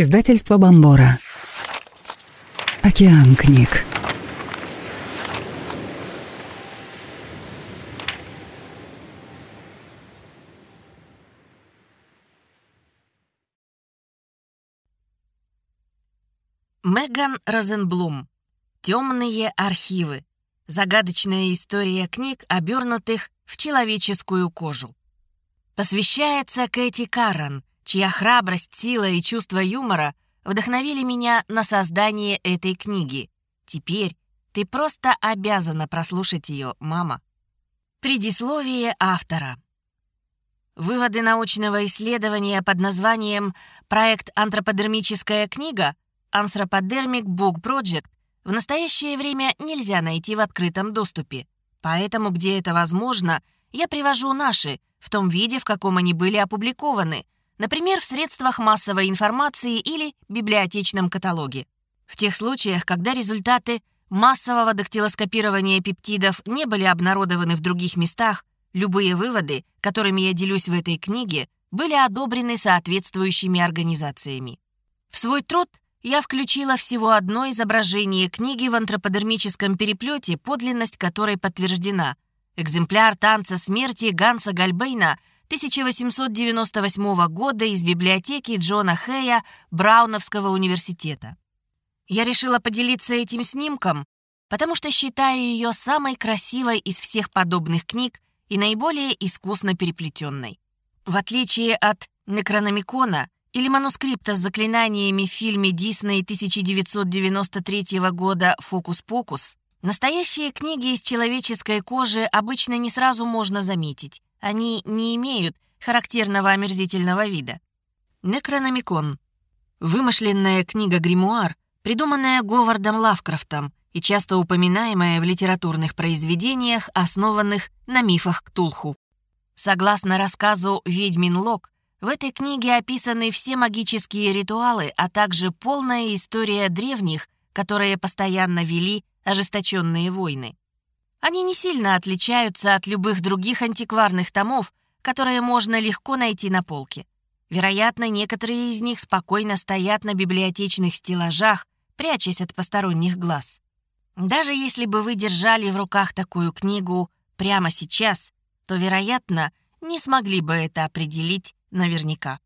Издательство Бомбора. Океан книг. Меган Розенблум. Темные архивы. Загадочная история книг, обернутых в человеческую кожу. Посвящается Кэти Карран, чья храбрость, сила и чувство юмора вдохновили меня на создание этой книги. Теперь ты просто обязана прослушать ее, мама. Предисловие автора. Выводы научного исследования под названием «Проект Антроподермическая книга» Anthropodermic Book Project в настоящее время нельзя найти в открытом доступе. Поэтому, где это возможно, я привожу наши, в том виде, в каком они были опубликованы – например, в средствах массовой информации или библиотечном каталоге. В тех случаях, когда результаты массового дактилоскопирования пептидов не были обнародованы в других местах, любые выводы, которыми я делюсь в этой книге, были одобрены соответствующими организациями. В свой труд я включила всего одно изображение книги в антроподермическом переплете, подлинность которой подтверждена. Экземпляр «Танца смерти» Ганса Гальбейна 1898 года из библиотеки Джона Хэя Брауновского университета. Я решила поделиться этим снимком, потому что считаю ее самой красивой из всех подобных книг и наиболее искусно переплетенной. В отличие от Некрономикона или манускрипта с заклинаниями в фильме Дисней 1993 года «Фокус-покус», настоящие книги из человеческой кожи обычно не сразу можно заметить. Они не имеют характерного омерзительного вида. Некрономикон. Вымышленная книга-гримуар, придуманная Говардом Лавкрафтом и часто упоминаемая в литературных произведениях, основанных на мифах Ктулху. Согласно рассказу «Ведьмин Лог», в этой книге описаны все магические ритуалы, а также полная история древних, которые постоянно вели ожесточенные войны. Они не сильно отличаются от любых других антикварных томов, которые можно легко найти на полке. Вероятно, некоторые из них спокойно стоят на библиотечных стеллажах, прячась от посторонних глаз. Даже если бы вы держали в руках такую книгу прямо сейчас, то, вероятно, не смогли бы это определить наверняка.